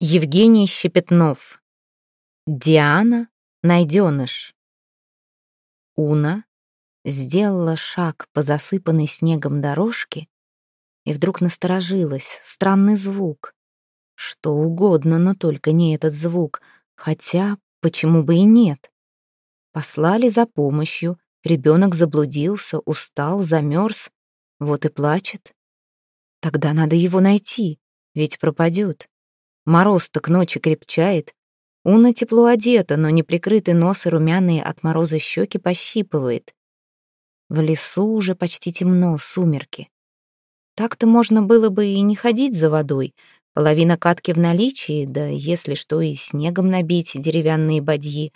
Евгений Щепетнов. Диана Найденыш. Уна сделала шаг по засыпанной снегом дорожке и вдруг насторожилась. Странный звук. Что угодно, но только не этот звук. Хотя, почему бы и нет? Послали за помощью. Ребенок заблудился, устал, замерз. Вот и плачет. Тогда надо его найти, ведь пропадет. Мороз-то к ночи крепчает. Уна тепло одета, но неприкрытый нос и румяные от мороза щеки пощипывает. В лесу уже почти темно, сумерки. Так-то можно было бы и не ходить за водой. Половина катки в наличии, да если что и снегом набить деревянные бадьи.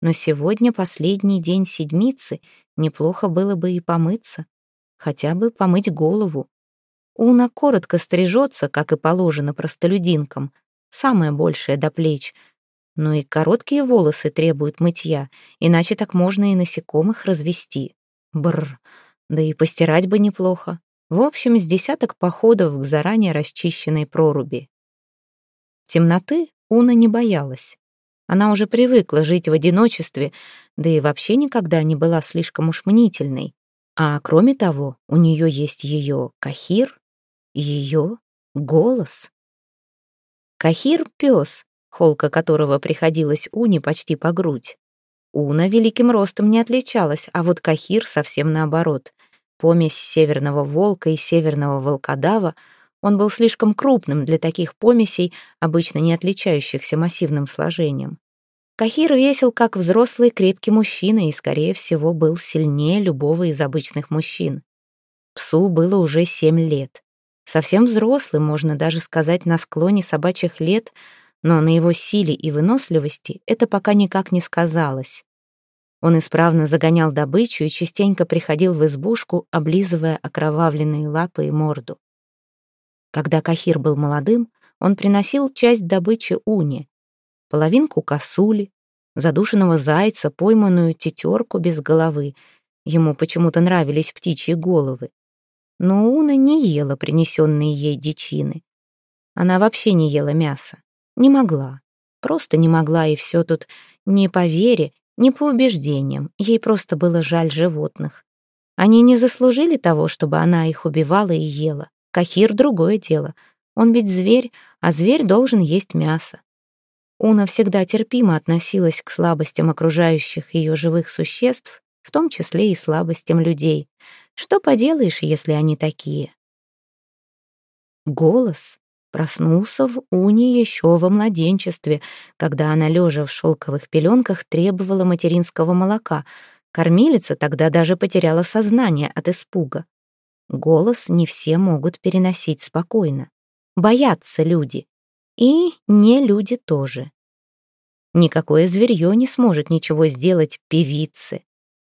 Но сегодня последний день седмицы, неплохо было бы и помыться. Хотя бы помыть голову. Уна коротко стрижется, как и положено простолюдинкам — самое большее до плеч. Но и короткие волосы требуют мытья, иначе так можно и насекомых развести. Бррр, да и постирать бы неплохо. В общем, с десяток походов к заранее расчищенной проруби. Темноты Уна не боялась. Она уже привыкла жить в одиночестве, да и вообще никогда не была слишком уж мнительной. А кроме того, у нее есть ее Кахир, ее голос. Кахир — пес, холка которого приходилась Уне почти по грудь. Уна великим ростом не отличалась, а вот Кахир совсем наоборот. Помесь северного волка и северного волкодава, он был слишком крупным для таких помесей, обычно не отличающихся массивным сложением. Кахир весил как взрослый крепкий мужчина и, скорее всего, был сильнее любого из обычных мужчин. Псу было уже семь лет. Совсем взрослый, можно даже сказать, на склоне собачьих лет, но на его силе и выносливости это пока никак не сказалось. Он исправно загонял добычу и частенько приходил в избушку, облизывая окровавленные лапы и морду. Когда Кахир был молодым, он приносил часть добычи Уне, половинку косули, задушенного зайца, пойманную тетерку без головы. Ему почему-то нравились птичьи головы. Но Уна не ела принесенные ей дичины. Она вообще не ела мясо. Не могла. Просто не могла, и все тут не по вере, не по убеждениям. Ей просто было жаль животных. Они не заслужили того, чтобы она их убивала и ела. Кахир — другое дело. Он ведь зверь, а зверь должен есть мясо. Уна всегда терпимо относилась к слабостям окружающих ее живых существ, в том числе и слабостям людей. Что поделаешь, если они такие? Голос проснулся в Уне еще во младенчестве, когда она, лежа в шелковых пеленках, требовала материнского молока. Кормилица тогда даже потеряла сознание от испуга. Голос не все могут переносить спокойно. Боятся люди. И не люди тоже. Никакое зверье не сможет ничего сделать певице,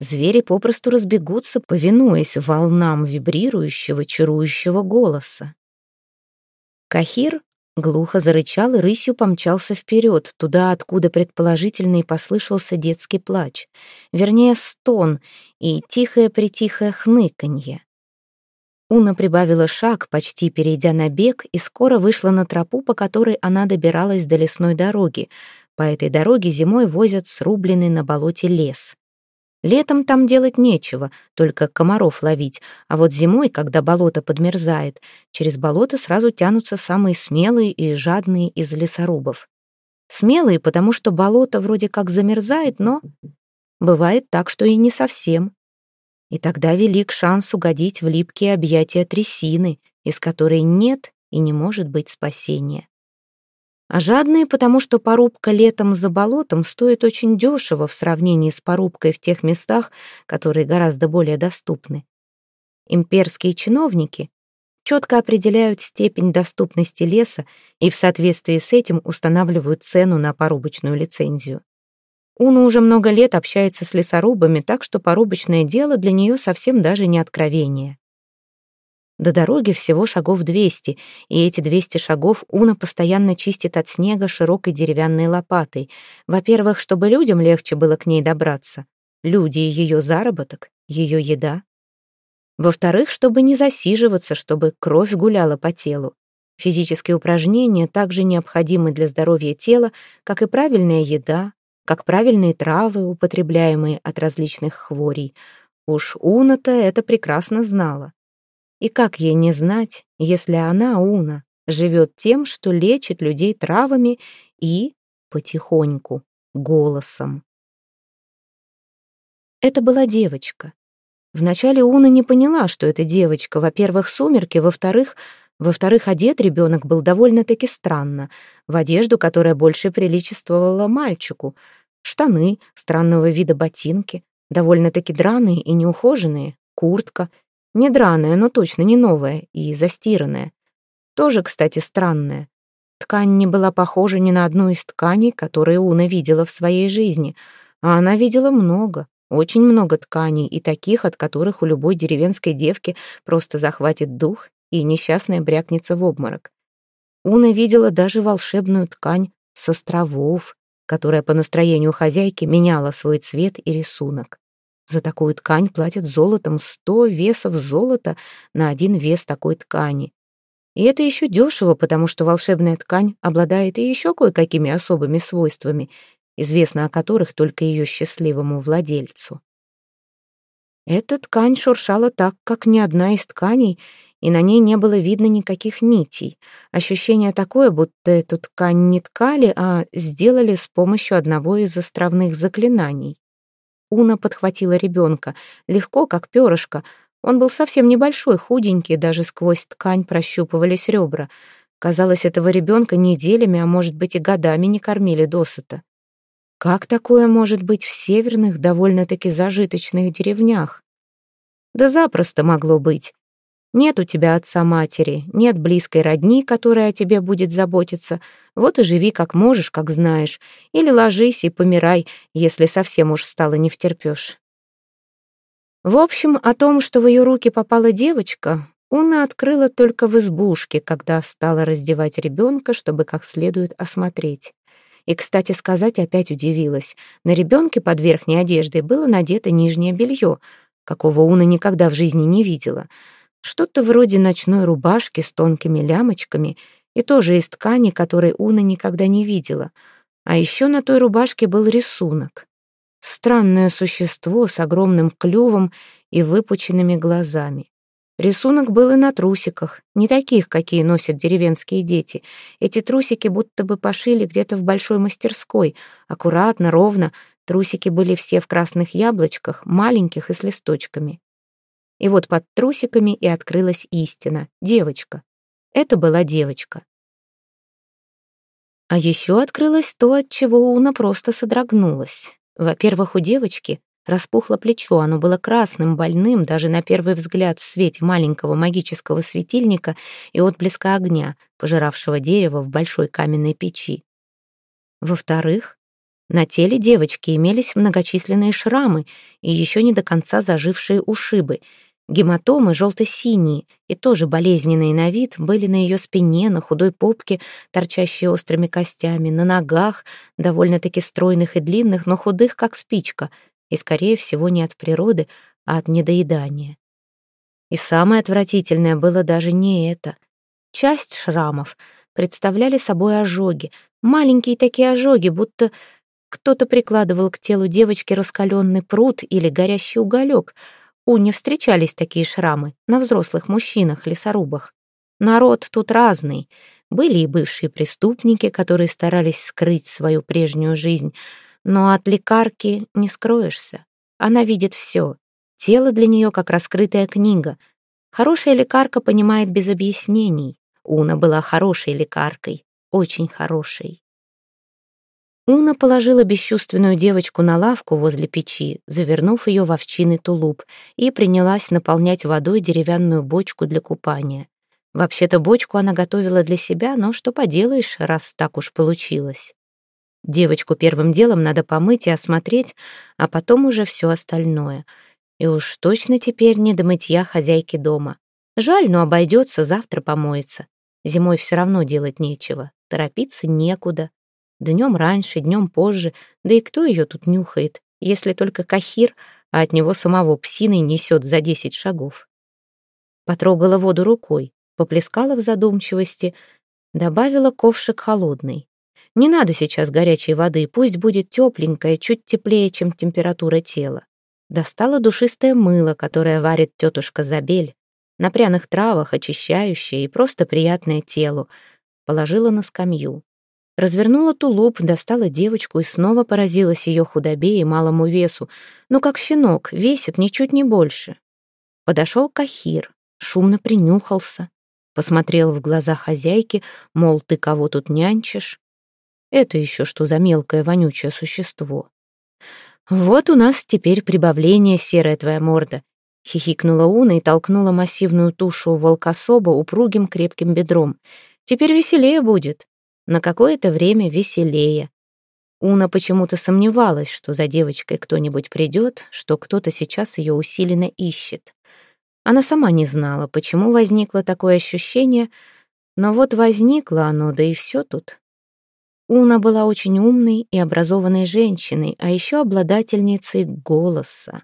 Звери попросту разбегутся, повинуясь волнам вибрирующего, чарующего голоса. Кахир глухо зарычал и рысью помчался вперед, туда, откуда предположительно и послышался детский плач, вернее, стон и тихое-притихое хныканье. Уна прибавила шаг, почти перейдя на бег, и скоро вышла на тропу, по которой она добиралась до лесной дороги. По этой дороге зимой возят срубленный на болоте лес. Летом там делать нечего, только комаров ловить, а вот зимой, когда болото подмерзает, через болото сразу тянутся самые смелые и жадные из лесорубов. Смелые, потому что болото вроде как замерзает, но бывает так, что и не совсем. И тогда велик шанс угодить в липкие объятия трясины, из которой нет и не может быть спасения а жадные, потому что порубка летом за болотом стоит очень дешево в сравнении с порубкой в тех местах, которые гораздо более доступны. Имперские чиновники четко определяют степень доступности леса и в соответствии с этим устанавливают цену на порубочную лицензию. Уна уже много лет общается с лесорубами, так что порубочное дело для нее совсем даже не откровение. До дороги всего шагов 200, и эти 200 шагов Уна постоянно чистит от снега широкой деревянной лопатой. Во-первых, чтобы людям легче было к ней добраться. Люди — ее заработок, ее еда. Во-вторых, чтобы не засиживаться, чтобы кровь гуляла по телу. Физические упражнения также необходимы для здоровья тела, как и правильная еда, как правильные травы, употребляемые от различных хворей. Уж Уна-то это прекрасно знала. И как ей не знать, если она, Уна, живет тем, что лечит людей травами и, потихоньку, голосом. Это была девочка. Вначале Уна не поняла, что это девочка. Во-первых, сумерки, во-вторых, во-вторых, одет ребенок был довольно-таки странно, в одежду, которая больше приличествовала мальчику. Штаны, странного вида ботинки, довольно-таки драные и неухоженные, куртка, не но точно не новая и застиранная. Тоже, кстати, странная. Ткань не была похожа ни на одну из тканей, которые Уна видела в своей жизни, а она видела много, очень много тканей и таких, от которых у любой деревенской девки просто захватит дух и несчастная брякнется в обморок. Уна видела даже волшебную ткань с островов, которая по настроению хозяйки меняла свой цвет и рисунок. За такую ткань платят золотом сто весов золота на один вес такой ткани. И это еще дешево, потому что волшебная ткань обладает и еще кое-какими особыми свойствами, известно о которых только ее счастливому владельцу. Эта ткань шуршала так, как ни одна из тканей, и на ней не было видно никаких нитей. Ощущение такое, будто эту ткань не ткали, а сделали с помощью одного из островных заклинаний. Уна подхватила ребенка, легко, как перышко. Он был совсем небольшой, худенький, даже сквозь ткань прощупывались ребра. Казалось, этого ребенка неделями, а может быть и годами не кормили досыта. Как такое может быть в северных, довольно-таки зажиточных деревнях? Да запросто могло быть. Нет у тебя отца-матери, нет близкой родни, которая о тебе будет заботиться. Вот и живи как можешь, как знаешь. Или ложись и помирай, если совсем уж стало не втерпёшь. В общем, о том, что в ее руки попала девочка, Уна открыла только в избушке, когда стала раздевать ребенка, чтобы как следует осмотреть. И, кстати сказать, опять удивилась. На ребенке под верхней одеждой было надето нижнее белье, какого Уна никогда в жизни не видела — что-то вроде ночной рубашки с тонкими лямочками и тоже из ткани, которой Уна никогда не видела. А еще на той рубашке был рисунок. Странное существо с огромным клювом и выпученными глазами. Рисунок был и на трусиках, не таких, какие носят деревенские дети. Эти трусики будто бы пошили где-то в большой мастерской. Аккуратно, ровно. Трусики были все в красных яблочках, маленьких и с листочками. И вот под трусиками и открылась истина. Девочка. Это была девочка. А еще открылось то, от чего Уна просто содрогнулась. Во-первых, у девочки распухло плечо, оно было красным, больным, даже на первый взгляд в свете маленького магического светильника и отблеска огня, пожиравшего дерево в большой каменной печи. Во-вторых, на теле девочки имелись многочисленные шрамы и еще не до конца зажившие ушибы — Гематомы желто-синие и тоже болезненные на вид были на ее спине, на худой попке, торчащие острыми костями, на ногах, довольно-таки стройных и длинных, но худых, как спичка, и, скорее всего, не от природы, а от недоедания. И самое отвратительное было даже не это. Часть шрамов представляли собой ожоги, маленькие такие ожоги, будто кто-то прикладывал к телу девочки раскаленный пруд или горящий уголек — у не встречались такие шрамы на взрослых мужчинах-лесорубах. Народ тут разный. Были и бывшие преступники, которые старались скрыть свою прежнюю жизнь. Но от лекарки не скроешься. Она видит все. Тело для нее как раскрытая книга. Хорошая лекарка понимает без объяснений. Уна была хорошей лекаркой, очень хорошей. Уна положила бесчувственную девочку на лавку возле печи, завернув ее в овчиный тулуп, и принялась наполнять водой деревянную бочку для купания. Вообще-то бочку она готовила для себя, но что поделаешь, раз так уж получилось. Девочку первым делом надо помыть и осмотреть, а потом уже все остальное. И уж точно теперь не до мытья хозяйки дома. Жаль, но обойдется, завтра помоется. Зимой все равно делать нечего, торопиться некуда. Днем раньше, днем позже, да и кто ее тут нюхает, если только Кахир, а от него самого псиной несет за десять шагов. Потрогала воду рукой, поплескала в задумчивости, добавила ковшик холодный. Не надо сейчас горячей воды, пусть будет тепленькая, чуть теплее, чем температура тела. Достала душистое мыло, которое варит тетушка Забель, на пряных травах, очищающее и просто приятное телу. Положила на скамью. Развернула тулуп, достала девочку и снова поразилась ее худобе и малому весу. Ну, как щенок, весит ничуть не больше. Подошел Кахир, шумно принюхался. Посмотрел в глаза хозяйки, мол, ты кого тут нянчишь? Это еще что за мелкое вонючее существо? Вот у нас теперь прибавление, серая твоя морда. Хихикнула Уна и толкнула массивную тушу волкособа упругим крепким бедром. Теперь веселее будет. На какое-то время веселее. Уна почему-то сомневалась, что за девочкой кто-нибудь придет, что кто-то сейчас ее усиленно ищет. Она сама не знала, почему возникло такое ощущение, но вот возникло оно, да и все тут. Уна была очень умной и образованной женщиной, а еще обладательницей голоса.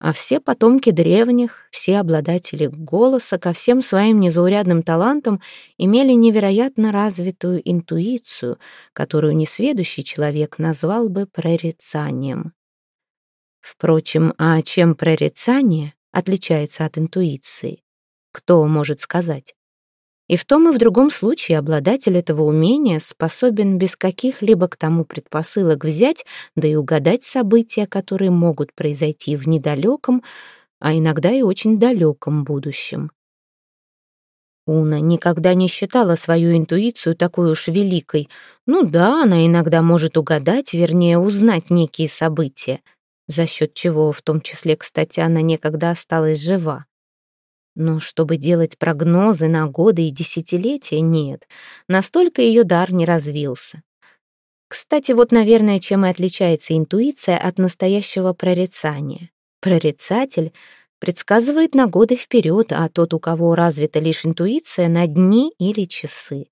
А все потомки древних, все обладатели голоса ко всем своим незаурядным талантам имели невероятно развитую интуицию, которую несведущий человек назвал бы прорицанием. Впрочем, а чем прорицание отличается от интуиции? Кто может сказать? И в том и в другом случае обладатель этого умения способен без каких-либо к тому предпосылок взять, да и угадать события, которые могут произойти в недалеком, а иногда и очень далеком будущем. Уна никогда не считала свою интуицию такой уж великой. Ну да, она иногда может угадать, вернее, узнать некие события, за счет чего, в том числе, кстати, она некогда осталась жива. Но чтобы делать прогнозы на годы и десятилетия, нет. Настолько ее дар не развился. Кстати, вот, наверное, чем и отличается интуиция от настоящего прорицания. Прорицатель предсказывает на годы вперед, а тот, у кого развита лишь интуиция, на дни или часы.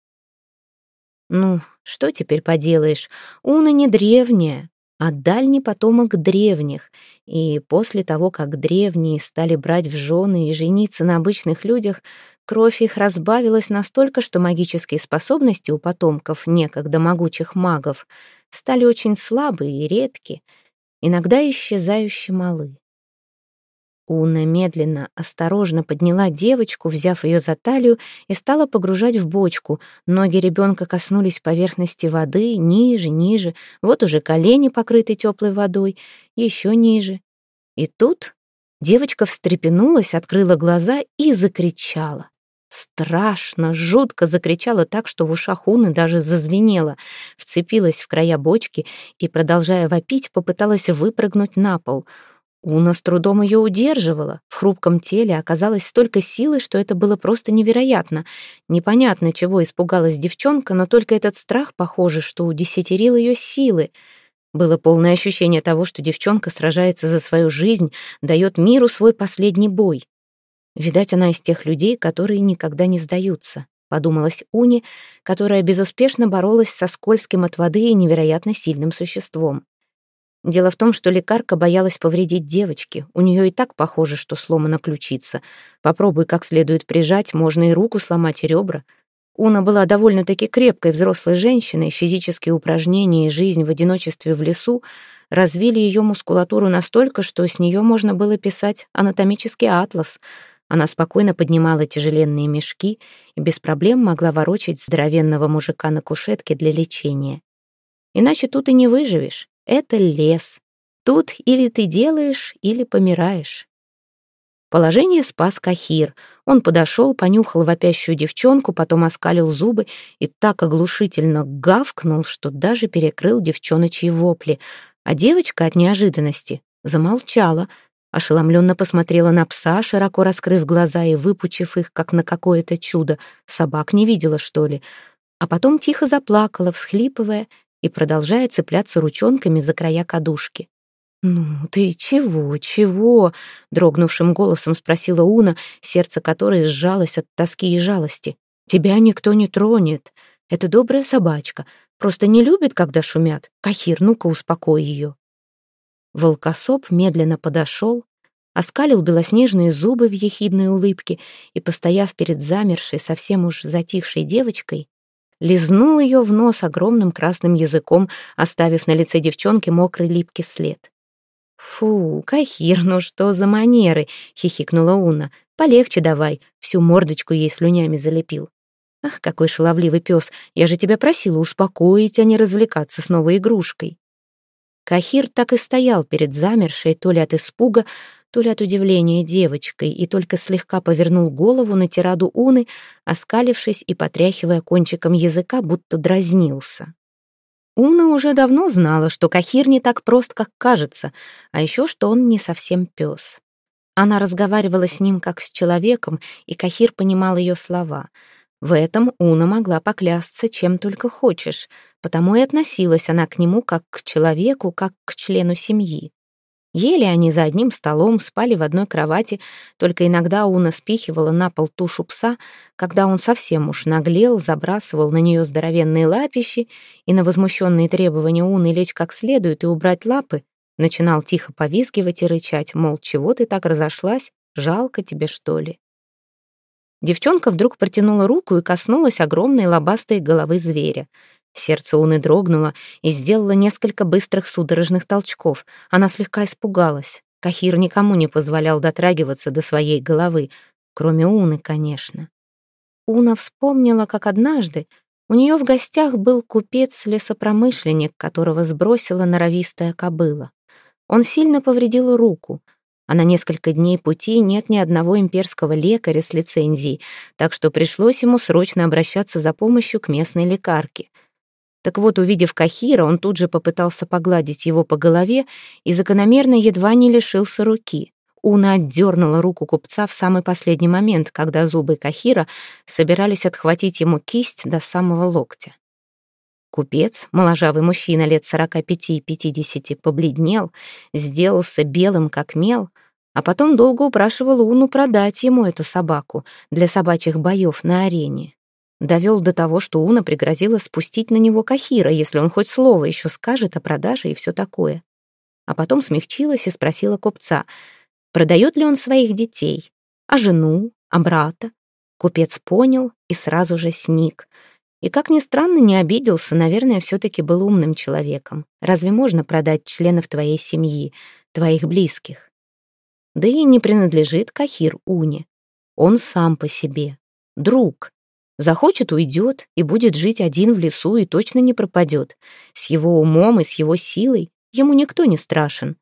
Ну, что теперь поделаешь, Уна не древняя, а дальний потомок древних, и после того, как древние стали брать в жены и жениться на обычных людях, кровь их разбавилась настолько, что магические способности у потомков некогда могучих магов стали очень слабые и редки, иногда исчезающе малы. Уна медленно, осторожно подняла девочку, взяв ее за талию, и стала погружать в бочку. Ноги ребенка коснулись поверхности воды, ниже, ниже. Вот уже колени покрыты теплой водой, еще ниже. И тут девочка встрепенулась, открыла глаза и закричала. Страшно, жутко закричала так, что в ушах Уны даже зазвенело. Вцепилась в края бочки и, продолжая вопить, попыталась выпрыгнуть на пол — Уна с трудом ее удерживала. В хрупком теле оказалось столько силы, что это было просто невероятно. Непонятно, чего испугалась девчонка, но только этот страх, похоже, что удесятерил ее силы. Было полное ощущение того, что девчонка сражается за свою жизнь, дает миру свой последний бой. Видать, она из тех людей, которые никогда не сдаются, подумалась Уни, которая безуспешно боролась со скользким от воды и невероятно сильным существом. Дело в том, что лекарка боялась повредить девочке. У нее и так похоже, что сломана ключица. Попробуй как следует прижать, можно и руку сломать, и ребра. Уна была довольно-таки крепкой взрослой женщиной, физические упражнения и жизнь в одиночестве в лесу развили ее мускулатуру настолько, что с нее можно было писать анатомический атлас. Она спокойно поднимала тяжеленные мешки и без проблем могла ворочать здоровенного мужика на кушетке для лечения. Иначе тут и не выживешь. Это лес. Тут или ты делаешь, или помираешь. Положение спас Кахир. Он подошел, понюхал вопящую девчонку, потом оскалил зубы и так оглушительно гавкнул, что даже перекрыл девчоночьи вопли. А девочка от неожиданности замолчала, ошеломленно посмотрела на пса, широко раскрыв глаза и выпучив их, как на какое-то чудо. Собак не видела, что ли? А потом тихо заплакала, всхлипывая и продолжая цепляться ручонками за края кадушки. «Ну, ты чего, чего?» — дрогнувшим голосом спросила Уна, сердце которой сжалось от тоски и жалости. «Тебя никто не тронет. Это добрая собачка. Просто не любит, когда шумят. Кахир, ну-ка, успокой ее». Волкосоп медленно подошел, оскалил белоснежные зубы в ехидной улыбке и, постояв перед замершей, совсем уж затихшей девочкой, лизнул ее в нос огромным красным языком, оставив на лице девчонки мокрый липкий след. «Фу, Кахир, ну что за манеры!» — хихикнула Уна. «Полегче давай, всю мордочку ей слюнями залепил». «Ах, какой шаловливый пес! Я же тебя просила успокоить, а не развлекаться с новой игрушкой». Кахир так и стоял перед замершей, то ли от испуга, то ли от удивления девочкой, и только слегка повернул голову на тираду Уны, оскалившись и потряхивая кончиком языка, будто дразнился. Уна уже давно знала, что Кахир не так прост, как кажется, а еще что он не совсем пес. Она разговаривала с ним как с человеком, и Кахир понимал ее слова. В этом Уна могла поклясться чем только хочешь, потому и относилась она к нему как к человеку, как к члену семьи. Ели они за одним столом, спали в одной кровати, только иногда Уна спихивала на пол тушу пса, когда он совсем уж наглел, забрасывал на нее здоровенные лапищи и на возмущенные требования Уны лечь как следует и убрать лапы, начинал тихо повизгивать и рычать, мол, чего ты так разошлась, жалко тебе, что ли. Девчонка вдруг протянула руку и коснулась огромной лобастой головы зверя — Сердце Уны дрогнуло и сделало несколько быстрых судорожных толчков. Она слегка испугалась. Кахир никому не позволял дотрагиваться до своей головы, кроме Уны, конечно. Уна вспомнила, как однажды у нее в гостях был купец-лесопромышленник, которого сбросила норовистая кобыла. Он сильно повредил руку, а на несколько дней пути нет ни одного имперского лекаря с лицензией, так что пришлось ему срочно обращаться за помощью к местной лекарке — так вот, увидев Кахира, он тут же попытался погладить его по голове и закономерно едва не лишился руки. Уна отдернула руку купца в самый последний момент, когда зубы Кахира собирались отхватить ему кисть до самого локтя. Купец, моложавый мужчина лет сорока пяти-пятидесяти, побледнел, сделался белым как мел, а потом долго упрашивал Уну продать ему эту собаку для собачьих боев на арене. Довел до того, что Уна пригрозила спустить на него Кахира, если он хоть слово еще скажет о продаже и все такое. А потом смягчилась и спросила купца, продает ли он своих детей, а жену, а брата. Купец понял и сразу же сник. И, как ни странно, не обиделся, наверное, все-таки был умным человеком. Разве можно продать членов твоей семьи, твоих близких? Да и не принадлежит Кахир Уне. Он сам по себе, друг, Захочет — уйдет и будет жить один в лесу и точно не пропадет. С его умом и с его силой ему никто не страшен.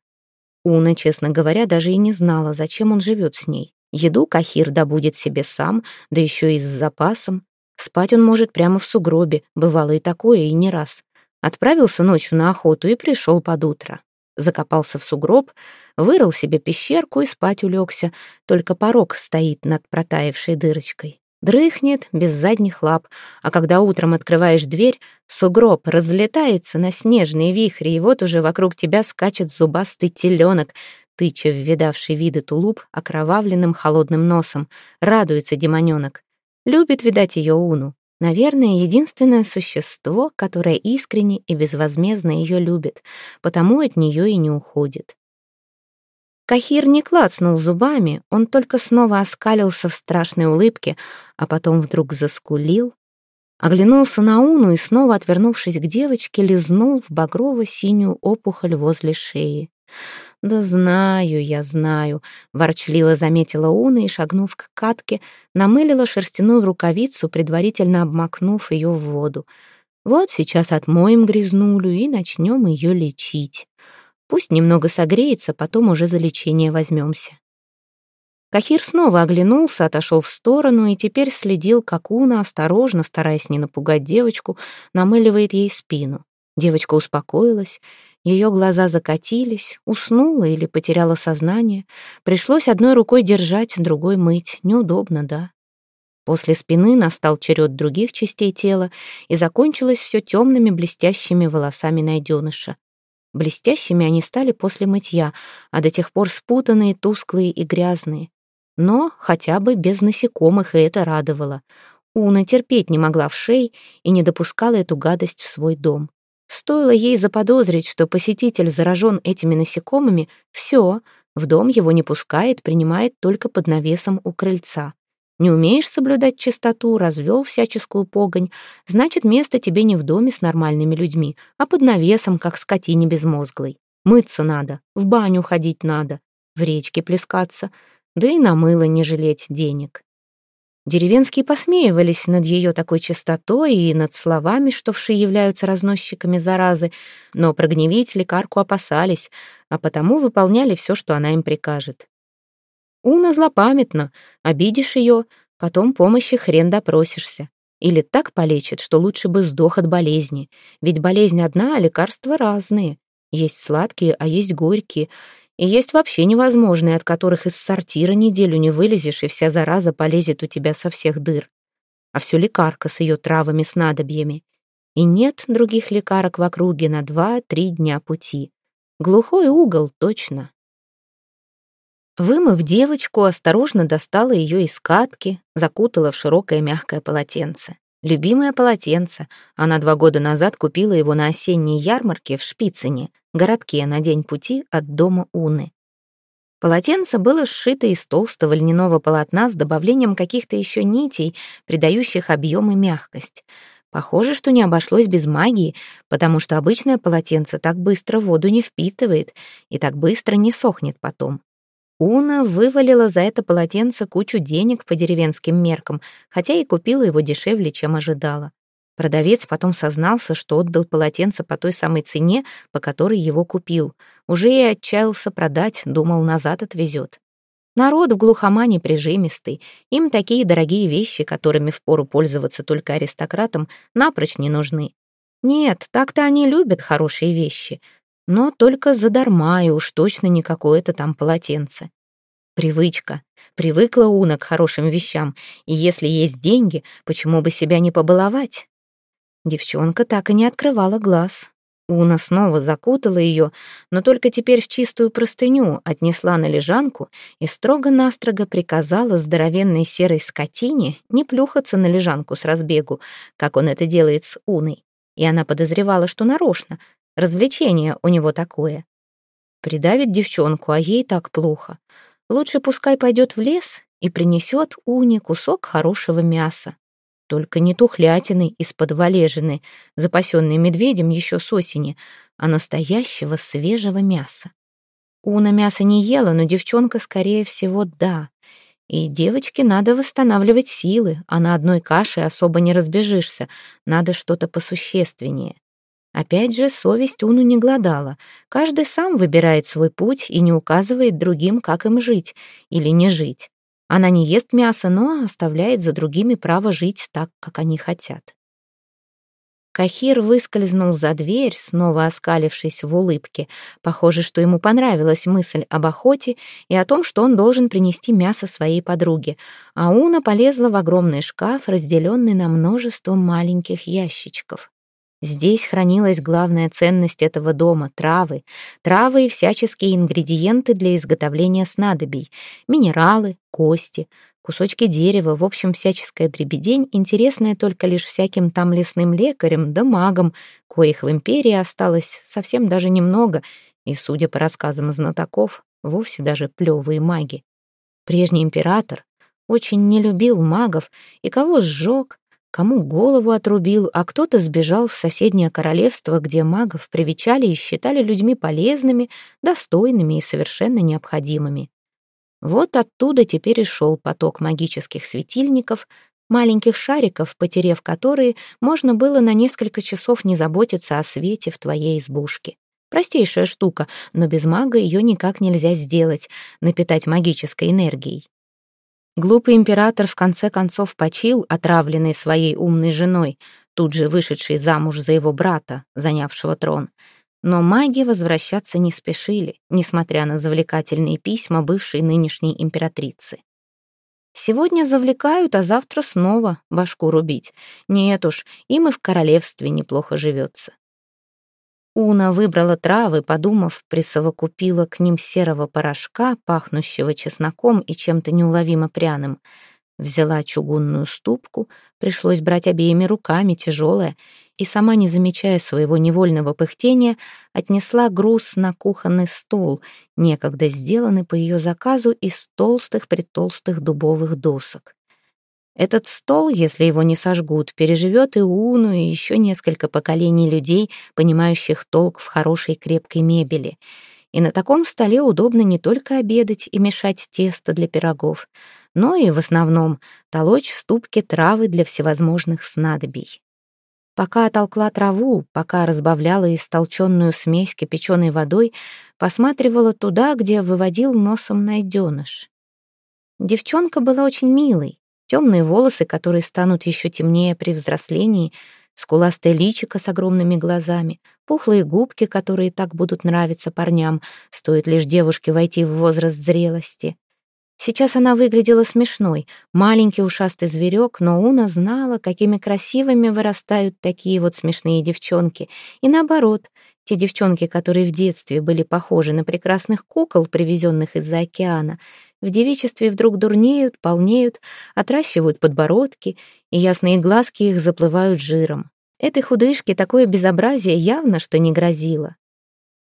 Уна, честно говоря, даже и не знала, зачем он живет с ней. Еду Кахир добудет себе сам, да еще и с запасом. Спать он может прямо в сугробе, бывало и такое, и не раз. Отправился ночью на охоту и пришел под утро. Закопался в сугроб, вырыл себе пещерку и спать улегся, только порог стоит над протаявшей дырочкой. Дрыхнет без задних лап, а когда утром открываешь дверь, сугроб разлетается на снежные вихри, и вот уже вокруг тебя скачет зубастый теленок, тыча в видавший виды тулуп окровавленным холодным носом. Радуется демоненок. Любит, видать, ее Уну. Наверное, единственное существо, которое искренне и безвозмездно ее любит, потому от нее и не уходит. Кахир не клацнул зубами, он только снова оскалился в страшной улыбке, а потом вдруг заскулил, оглянулся на Уну и, снова отвернувшись к девочке, лизнул в багрово-синюю опухоль возле шеи. «Да знаю, я знаю», — ворчливо заметила Уна и, шагнув к катке, намылила шерстяную рукавицу, предварительно обмакнув ее в воду. «Вот сейчас отмоем грязнулю и начнем ее лечить». Пусть немного согреется, потом уже за лечение возьмемся. Кахир снова оглянулся, отошел в сторону и теперь следил, как Уна, осторожно, стараясь не напугать девочку, намыливает ей спину. Девочка успокоилась, ее глаза закатились, уснула или потеряла сознание. Пришлось одной рукой держать, другой мыть. Неудобно, да? После спины настал черед других частей тела, и закончилось все темными блестящими волосами найденыша. Блестящими они стали после мытья, а до тех пор спутанные, тусклые и грязные. Но хотя бы без насекомых, и это радовало. Уна терпеть не могла в шей и не допускала эту гадость в свой дом. Стоило ей заподозрить, что посетитель заражен этими насекомыми, все, В дом его не пускает, принимает только под навесом у крыльца. Не умеешь соблюдать чистоту, развел всяческую погонь, значит, место тебе не в доме с нормальными людьми, а под навесом, как скотине безмозглой. Мыться надо, в баню ходить надо, в речке плескаться, да и на мыло не жалеть денег. Деревенские посмеивались над ее такой чистотой и над словами, что вши являются разносчиками заразы, но прогневить лекарку опасались, а потому выполняли все, что она им прикажет. Уна злопамятна, обидишь ее, потом помощи хрен допросишься. Или так полечит, что лучше бы сдох от болезни. Ведь болезнь одна, а лекарства разные. Есть сладкие, а есть горькие. И есть вообще невозможные, от которых из сортира неделю не вылезешь, и вся зараза полезет у тебя со всех дыр. А все лекарка с ее травами-снадобьями. И нет других лекарок в округе на два-три дня пути. Глухой угол, точно. Вымыв девочку, осторожно достала ее из катки, закутала в широкое мягкое полотенце. Любимое полотенце. Она два года назад купила его на осенней ярмарке в Шпицине, городке на день пути от дома Уны. Полотенце было сшито из толстого льняного полотна с добавлением каких-то еще нитей, придающих объем и мягкость. Похоже, что не обошлось без магии, потому что обычное полотенце так быстро воду не впитывает и так быстро не сохнет потом. Уна вывалила за это полотенце кучу денег по деревенским меркам, хотя и купила его дешевле, чем ожидала. Продавец потом сознался, что отдал полотенце по той самой цене, по которой его купил. Уже и отчаялся продать, думал, назад отвезет. Народ в глухомане прижимистый. Им такие дорогие вещи, которыми впору пользоваться только аристократам, напрочь не нужны. Нет, так-то они любят хорошие вещи. Но только задарма и уж точно не какое-то там полотенце. Привычка. Привыкла Уна к хорошим вещам, и если есть деньги, почему бы себя не побаловать? Девчонка так и не открывала глаз. Уна снова закутала ее, но только теперь в чистую простыню отнесла на лежанку и строго-настрого приказала здоровенной серой скотине не плюхаться на лежанку с разбегу, как он это делает с Уной. И она подозревала, что нарочно. Развлечение у него такое. Придавит девчонку, а ей так плохо. Лучше пускай пойдет в лес и принесет Уне кусок хорошего мяса. Только не тухлятины из-под валежины, запасенной медведем еще с осени, а настоящего свежего мяса. Уна мясо не ела, но девчонка, скорее всего, да. И девочке надо восстанавливать силы, а на одной каше особо не разбежишься, надо что-то посущественнее. Опять же, совесть Уну не гладала. Каждый сам выбирает свой путь и не указывает другим, как им жить или не жить. Она не ест мясо, но оставляет за другими право жить так, как они хотят. Кахир выскользнул за дверь, снова оскалившись в улыбке. Похоже, что ему понравилась мысль об охоте и о том, что он должен принести мясо своей подруге. А Уна полезла в огромный шкаф, разделенный на множество маленьких ящичков. Здесь хранилась главная ценность этого дома — травы. Травы и всяческие ингредиенты для изготовления снадобий. Минералы, кости, кусочки дерева, в общем, всяческая дребедень, интересная только лишь всяким там лесным лекарям да магам, коих в империи осталось совсем даже немного, и, судя по рассказам знатоков, вовсе даже плевые маги. Прежний император очень не любил магов, и кого сжег, Кому голову отрубил, а кто-то сбежал в соседнее королевство, где магов привечали и считали людьми полезными, достойными и совершенно необходимыми. Вот оттуда теперь и шел поток магических светильников, маленьких шариков, потерев которые, можно было на несколько часов не заботиться о свете в твоей избушке. Простейшая штука, но без мага ее никак нельзя сделать, напитать магической энергией. Глупый император в конце концов почил, отравленный своей умной женой, тут же вышедшей замуж за его брата, занявшего трон. Но маги возвращаться не спешили, несмотря на завлекательные письма бывшей нынешней императрицы. Сегодня завлекают, а завтра снова башку рубить. Нет уж, им и в королевстве неплохо живется. Уна выбрала травы, подумав, присовокупила к ним серого порошка, пахнущего чесноком и чем-то неуловимо пряным. Взяла чугунную ступку, пришлось брать обеими руками, тяжелая, и, сама не замечая своего невольного пыхтения, отнесла груз на кухонный стол, некогда сделанный по ее заказу из толстых-предтолстых дубовых досок. Этот стол, если его не сожгут, переживет и Уну, и еще несколько поколений людей, понимающих толк в хорошей крепкой мебели. И на таком столе удобно не только обедать и мешать тесто для пирогов, но и в основном толочь в ступке травы для всевозможных снадобий. Пока толкла траву, пока разбавляла истолченную смесь кипяченой водой, посматривала туда, где выводил носом найденыш. Девчонка была очень милой, темные волосы, которые станут еще темнее при взрослении, скуластое личико с огромными глазами, пухлые губки, которые так будут нравиться парням, стоит лишь девушке войти в возраст зрелости. Сейчас она выглядела смешной, маленький ушастый зверек, но Уна знала, какими красивыми вырастают такие вот смешные девчонки. И наоборот, те девчонки, которые в детстве были похожи на прекрасных кукол, привезенных из-за океана, в девичестве вдруг дурнеют, полнеют, отращивают подбородки, и ясные глазки их заплывают жиром. Этой худышке такое безобразие явно что не грозило.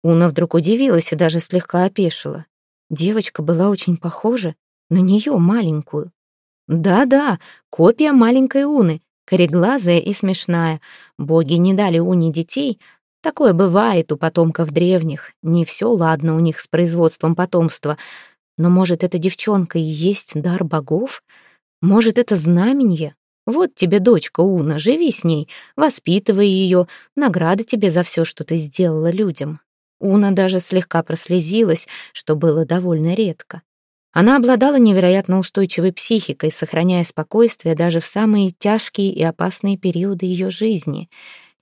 Уна вдруг удивилась и даже слегка опешила. Девочка была очень похожа на нее маленькую. Да-да, копия маленькой Уны, кореглазая и смешная. Боги не дали Уне детей. Такое бывает у потомков древних. Не все ладно у них с производством потомства — но, может, эта девчонка и есть дар богов? Может, это знаменье? Вот тебе дочка Уна, живи с ней, воспитывай ее, награда тебе за все, что ты сделала людям. Уна даже слегка прослезилась, что было довольно редко. Она обладала невероятно устойчивой психикой, сохраняя спокойствие даже в самые тяжкие и опасные периоды ее жизни.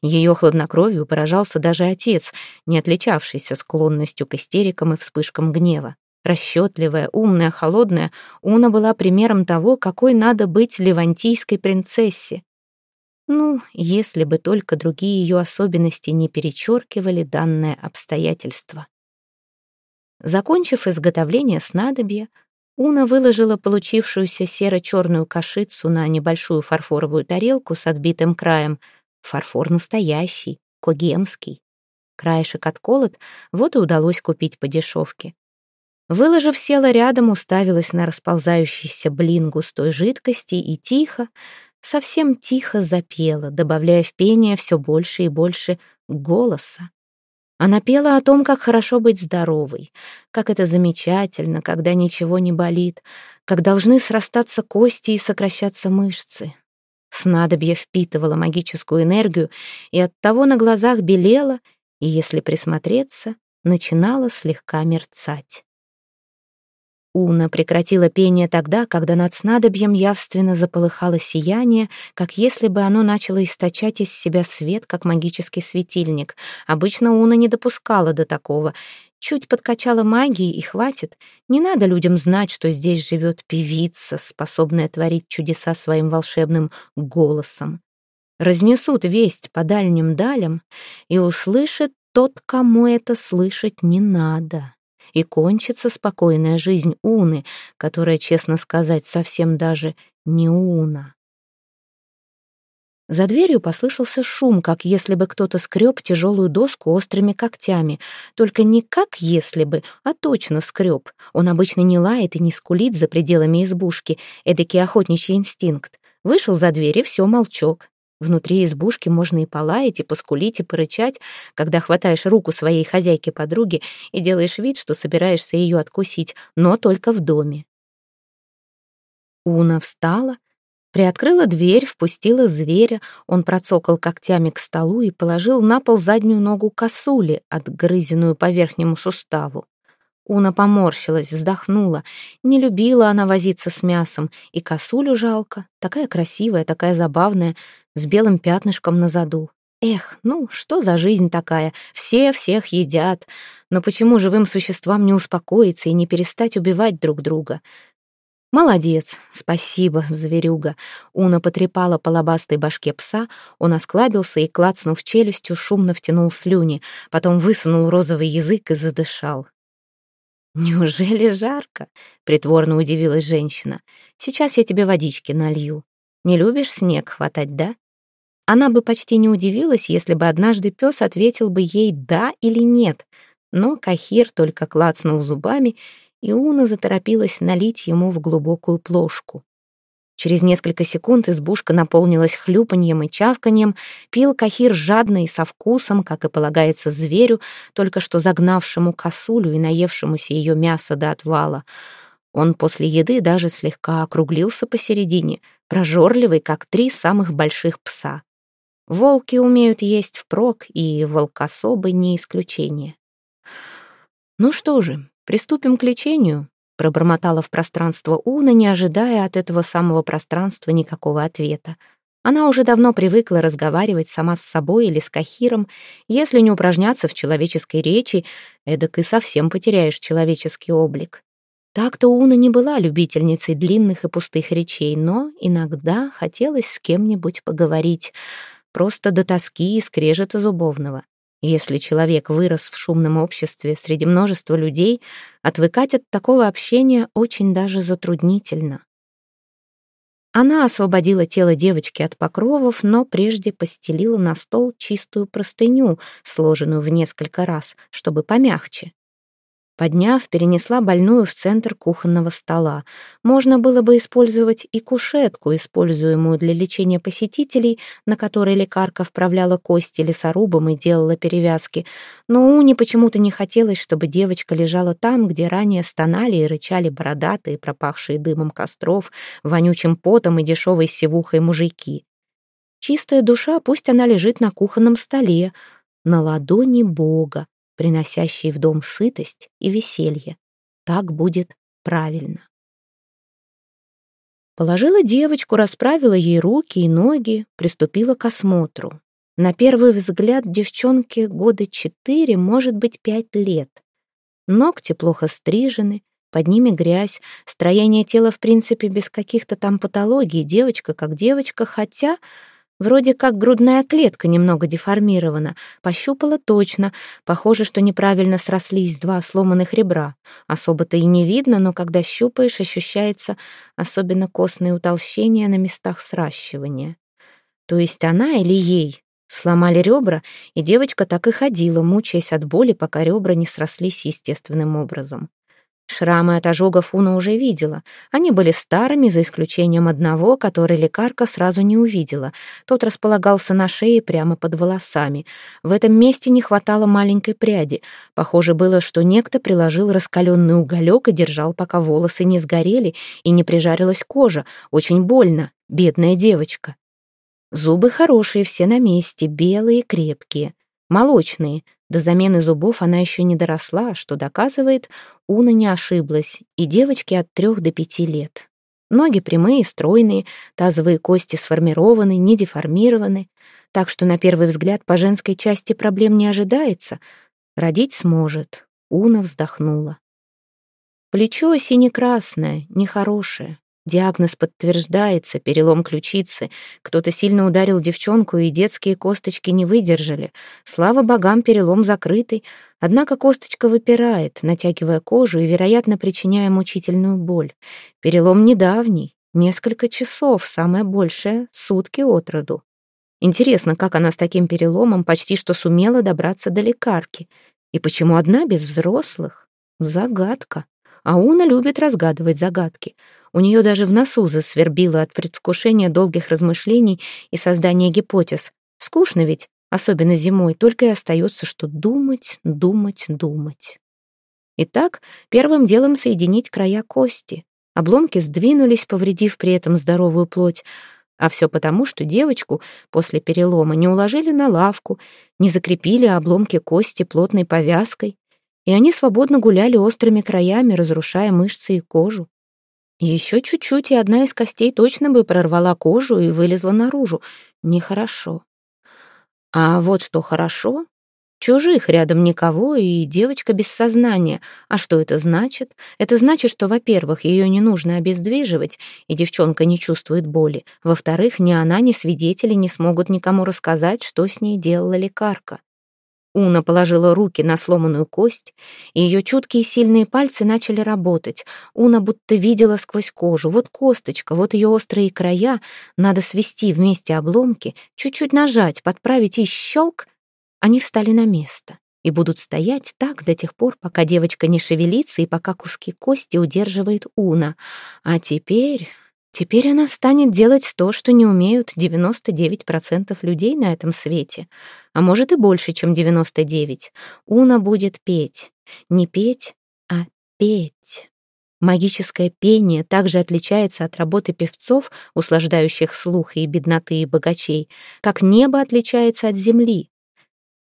Ее хладнокровию поражался даже отец, не отличавшийся склонностью к истерикам и вспышкам гнева. Расчетливая, умная, холодная, Уна была примером того, какой надо быть левантийской принцессе. Ну, если бы только другие ее особенности не перечеркивали данное обстоятельство. Закончив изготовление снадобья, Уна выложила получившуюся серо-черную кашицу на небольшую фарфоровую тарелку с отбитым краем. Фарфор настоящий, когемский. Краешек отколот, вот и удалось купить по дешевке. Выложив, села рядом, уставилась на расползающийся блин густой жидкости и тихо, совсем тихо запела, добавляя в пение все больше и больше голоса. Она пела о том, как хорошо быть здоровой, как это замечательно, когда ничего не болит, как должны срастаться кости и сокращаться мышцы. Снадобье впитывало магическую энергию, и оттого на глазах белело, и, если присмотреться, начинало слегка мерцать. Уна прекратила пение тогда, когда над снадобьем явственно заполыхало сияние, как если бы оно начало источать из себя свет, как магический светильник. Обычно Уна не допускала до такого. Чуть подкачала магии, и хватит. Не надо людям знать, что здесь живет певица, способная творить чудеса своим волшебным голосом. Разнесут весть по дальним далям, и услышит тот, кому это слышать не надо и кончится спокойная жизнь Уны, которая, честно сказать, совсем даже не Уна. За дверью послышался шум, как если бы кто-то скреб тяжелую доску острыми когтями. Только не как если бы, а точно скреб. Он обычно не лает и не скулит за пределами избушки, эдакий охотничий инстинкт. Вышел за дверь, и все, молчок. Внутри избушки можно и полаять, и поскулить, и порычать, когда хватаешь руку своей хозяйки-подруги и делаешь вид, что собираешься ее откусить, но только в доме. Уна встала, приоткрыла дверь, впустила зверя, он процокал когтями к столу и положил на пол заднюю ногу косули, отгрызенную по верхнему суставу. Уна поморщилась, вздохнула. Не любила она возиться с мясом, и косулю жалко. Такая красивая, такая забавная, с белым пятнышком на заду. Эх, ну, что за жизнь такая? Все всех едят. Но почему живым существам не успокоиться и не перестать убивать друг друга? «Молодец, спасибо, зверюга». Уна потрепала по лобастой башке пса, он осклабился и, клацнув челюстью, шумно втянул слюни, потом высунул розовый язык и задышал. «Неужели жарко?» — притворно удивилась женщина. «Сейчас я тебе водички налью. Не любишь снег хватать, да?» Она бы почти не удивилась, если бы однажды пес ответил бы ей «да» или «нет», но Кахир только клацнул зубами, и Уна заторопилась налить ему в глубокую плошку. Через несколько секунд избушка наполнилась хлюпаньем и чавканьем, пил Кахир жадно и со вкусом, как и полагается зверю, только что загнавшему косулю и наевшемуся ее мяса до отвала. Он после еды даже слегка округлился посередине, прожорливый, как три самых больших пса. Волки умеют есть впрок, и волкособы не исключение. «Ну что же, приступим к лечению», — пробормотала в пространство Уна, не ожидая от этого самого пространства никакого ответа. Она уже давно привыкла разговаривать сама с собой или с Кахиром. Если не упражняться в человеческой речи, эдак и совсем потеряешь человеческий облик. Так-то Уна не была любительницей длинных и пустых речей, но иногда хотелось с кем-нибудь поговорить, просто до тоски и скрежета зубовного. Если человек вырос в шумном обществе среди множества людей, отвыкать от такого общения очень даже затруднительно. Она освободила тело девочки от покровов, но прежде постелила на стол чистую простыню, сложенную в несколько раз, чтобы помягче. Подняв, перенесла больную в центр кухонного стола. Можно было бы использовать и кушетку, используемую для лечения посетителей, на которой лекарка вправляла кости лесорубом и делала перевязки. Но Уне почему-то не хотелось, чтобы девочка лежала там, где ранее стонали и рычали бородатые, пропахшие дымом костров, вонючим потом и дешевой сивухой мужики. Чистая душа, пусть она лежит на кухонном столе, на ладони Бога, приносящий в дом сытость и веселье. Так будет правильно. Положила девочку, расправила ей руки и ноги, приступила к осмотру. На первый взгляд девчонке года четыре, может быть, пять лет. Ногти плохо стрижены, под ними грязь, строение тела, в принципе, без каких-то там патологий, девочка как девочка, хотя Вроде как грудная клетка немного деформирована. Пощупала точно. Похоже, что неправильно срослись два сломанных ребра. Особо-то и не видно, но когда щупаешь, ощущается особенно костное утолщение на местах сращивания. То есть она или ей сломали ребра, и девочка так и ходила, мучаясь от боли, пока ребра не срослись естественным образом. Шрамы от ожогов Уна уже видела. Они были старыми, за исключением одного, который лекарка сразу не увидела. Тот располагался на шее прямо под волосами. В этом месте не хватало маленькой пряди. Похоже было, что некто приложил раскаленный уголек и держал, пока волосы не сгорели и не прижарилась кожа. Очень больно. Бедная девочка. Зубы хорошие, все на месте, белые, крепкие. Молочные, до замены зубов она еще не доросла, что доказывает, Уна не ошиблась, и девочке от трех до пяти лет. Ноги прямые, стройные, тазовые кости сформированы, не деформированы, так что на первый взгляд по женской части проблем не ожидается. Родить сможет. Уна вздохнула. Плечо сине-красное, нехорошее. Диагноз подтверждается, перелом ключицы. Кто-то сильно ударил девчонку, и детские косточки не выдержали. Слава богам, перелом закрытый. Однако косточка выпирает, натягивая кожу и, вероятно, причиняя мучительную боль. Перелом недавний, несколько часов, самое большее — сутки от роду. Интересно, как она с таким переломом почти что сумела добраться до лекарки. И почему одна без взрослых? Загадка. А Уна любит разгадывать загадки. У нее даже в носу засвербило от предвкушения долгих размышлений и создания гипотез. Скучно ведь, особенно зимой, только и остается, что думать, думать, думать. Итак, первым делом соединить края кости. Обломки сдвинулись, повредив при этом здоровую плоть, а все потому, что девочку после перелома не уложили на лавку, не закрепили обломки кости плотной повязкой, и они свободно гуляли острыми краями, разрушая мышцы и кожу. Еще чуть-чуть, и одна из костей точно бы прорвала кожу и вылезла наружу. Нехорошо. А вот что хорошо. Чужих рядом никого, и девочка без сознания. А что это значит? Это значит, что, во-первых, ее не нужно обездвиживать, и девчонка не чувствует боли. Во-вторых, ни она, ни свидетели не смогут никому рассказать, что с ней делала лекарка. Уна положила руки на сломанную кость, и ее чуткие сильные пальцы начали работать. Уна будто видела сквозь кожу. Вот косточка, вот ее острые края. Надо свести вместе обломки, чуть-чуть нажать, подправить и щелк. Они встали на место и будут стоять так до тех пор, пока девочка не шевелится и пока куски кости удерживает Уна. А теперь... Теперь она станет делать то, что не умеют 99% людей на этом свете. А может и больше, чем 99. Уна будет петь. Не петь, а петь. Магическое пение также отличается от работы певцов, услаждающих слух и бедноты и богачей, как небо отличается от земли.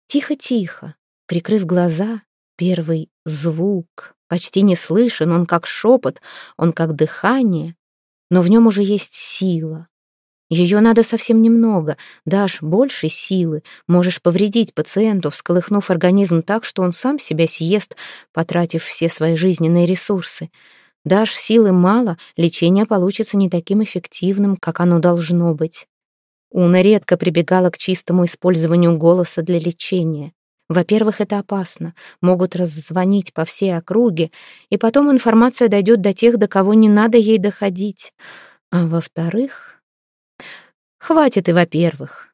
Тихо-тихо, прикрыв глаза, первый звук почти не слышен, он как шепот, он как дыхание, но в нем уже есть сила. Ее надо совсем немного, дашь больше силы, можешь повредить пациенту, всколыхнув организм так, что он сам себя съест, потратив все свои жизненные ресурсы. Дашь силы мало, лечение получится не таким эффективным, как оно должно быть. Уна редко прибегала к чистому использованию голоса для лечения. Во-первых, это опасно. Могут раззвонить по всей округе, и потом информация дойдет до тех, до кого не надо ей доходить. А во-вторых... Хватит и во-первых.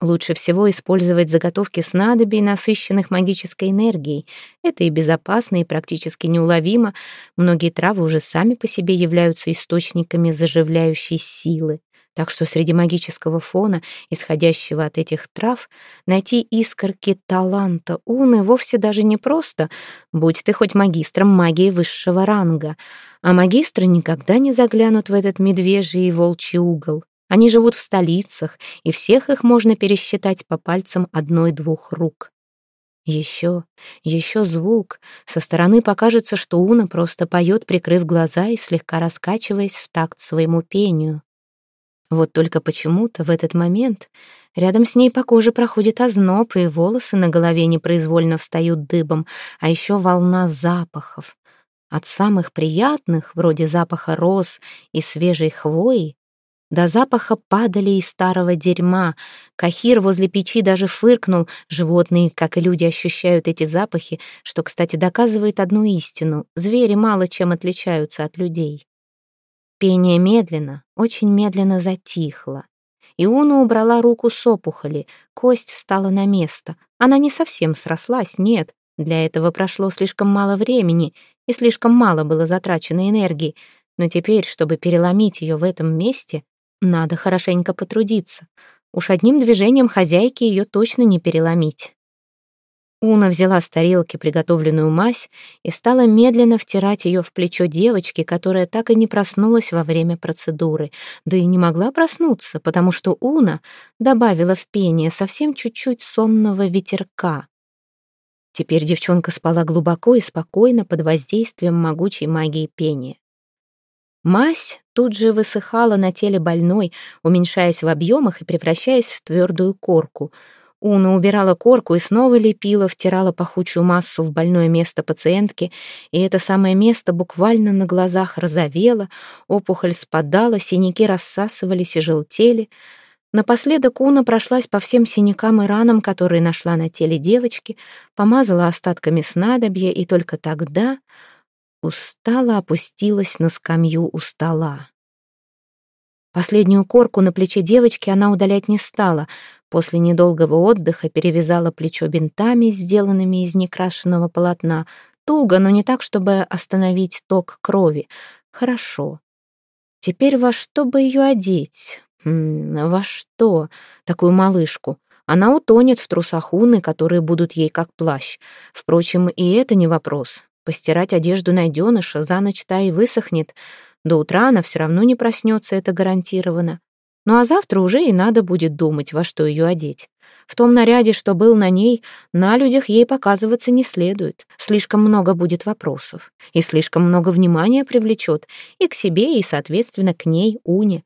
Лучше всего использовать заготовки снадобий, насыщенных магической энергией. Это и безопасно, и практически неуловимо. Многие травы уже сами по себе являются источниками заживляющей силы. Так что среди магического фона, исходящего от этих трав, найти искорки таланта Уны вовсе даже не просто, будь ты хоть магистром магии высшего ранга. А магистры никогда не заглянут в этот медвежий и волчий угол. Они живут в столицах, и всех их можно пересчитать по пальцам одной-двух рук. Еще, еще звук. Со стороны покажется, что Уна просто поет, прикрыв глаза и слегка раскачиваясь в такт своему пению. Вот только почему-то в этот момент рядом с ней по коже проходит озноб, и волосы на голове непроизвольно встают дыбом, а еще волна запахов. От самых приятных, вроде запаха роз и свежей хвои, до запаха падали и старого дерьма. Кахир возле печи даже фыркнул. Животные, как и люди, ощущают эти запахи, что, кстати, доказывает одну истину. Звери мало чем отличаются от людей. Пение медленно, очень медленно затихло. Иуна убрала руку с опухоли, кость встала на место. Она не совсем срослась, нет. Для этого прошло слишком мало времени, и слишком мало было затрачено энергии. Но теперь, чтобы переломить ее в этом месте, надо хорошенько потрудиться. Уж одним движением хозяйки ее точно не переломить. Уна взяла с тарелки приготовленную мазь и стала медленно втирать ее в плечо девочки, которая так и не проснулась во время процедуры. Да и не могла проснуться, потому что Уна добавила в пение совсем чуть-чуть сонного ветерка. Теперь девчонка спала глубоко и спокойно под воздействием могучей магии пения. Мазь тут же высыхала на теле больной, уменьшаясь в объемах и превращаясь в твердую корку — Уна убирала корку и снова лепила, втирала пахучую массу в больное место пациентки, и это самое место буквально на глазах розовело, опухоль спадала, синяки рассасывались и желтели. Напоследок Уна прошлась по всем синякам и ранам, которые нашла на теле девочки, помазала остатками снадобья, и только тогда устало опустилась на скамью у стола. Последнюю корку на плече девочки она удалять не стала — После недолгого отдыха перевязала плечо бинтами, сделанными из некрашенного полотна. Туго, но не так, чтобы остановить ток крови. Хорошо. Теперь во что бы ее одеть? Хм, во что? Такую малышку. Она утонет в трусах уны, которые будут ей как плащ. Впрочем, и это не вопрос. Постирать одежду найденыша, за ночь та и высохнет. До утра она все равно не проснется, это гарантированно. Ну а завтра уже и надо будет думать, во что ее одеть. В том наряде, что был на ней, на людях ей показываться не следует. Слишком много будет вопросов. И слишком много внимания привлечет и к себе, и, соответственно, к ней, Уне.